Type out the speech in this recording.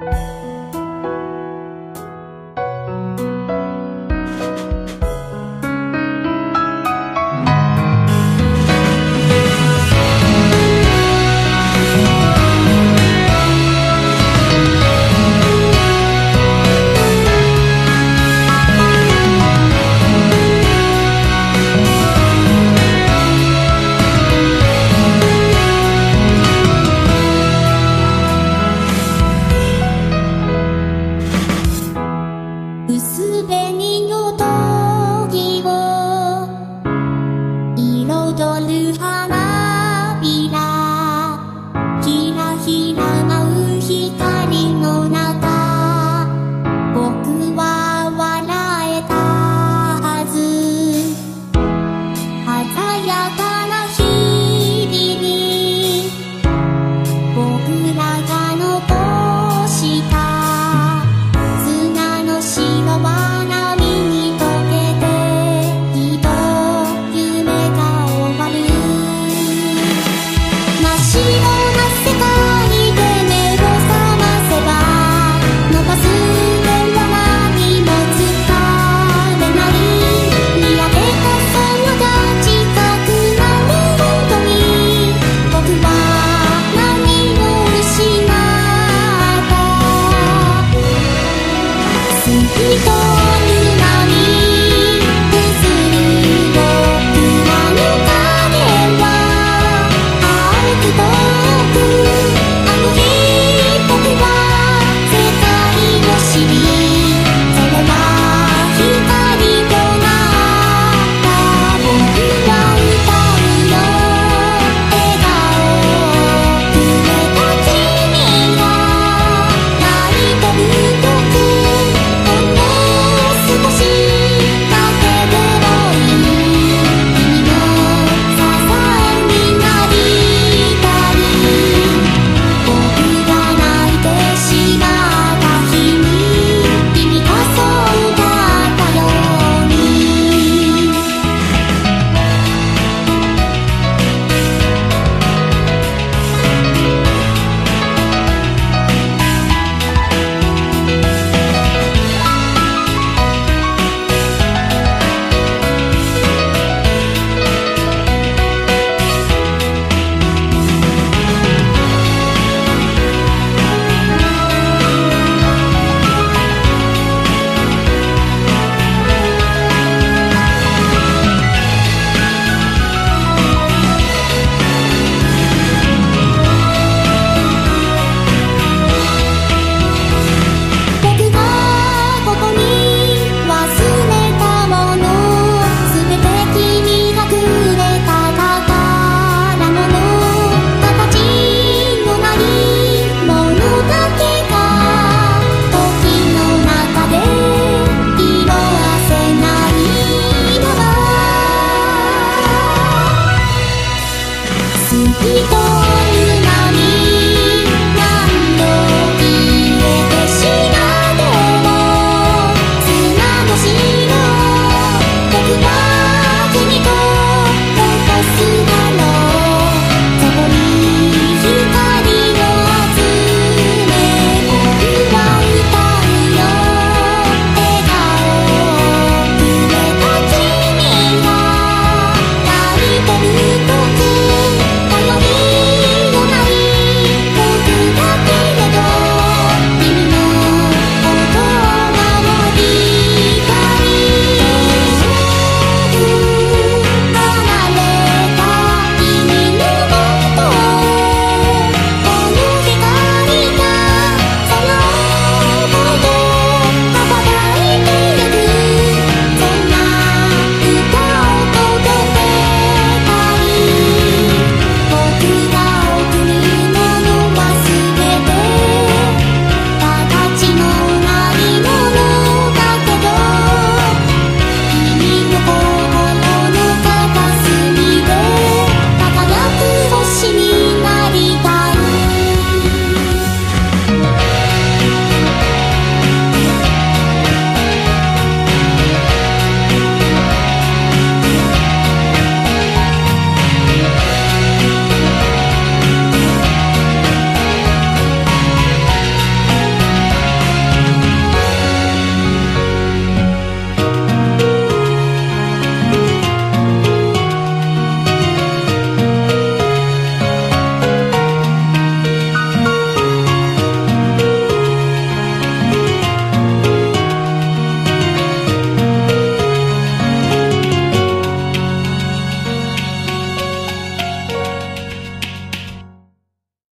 Bye.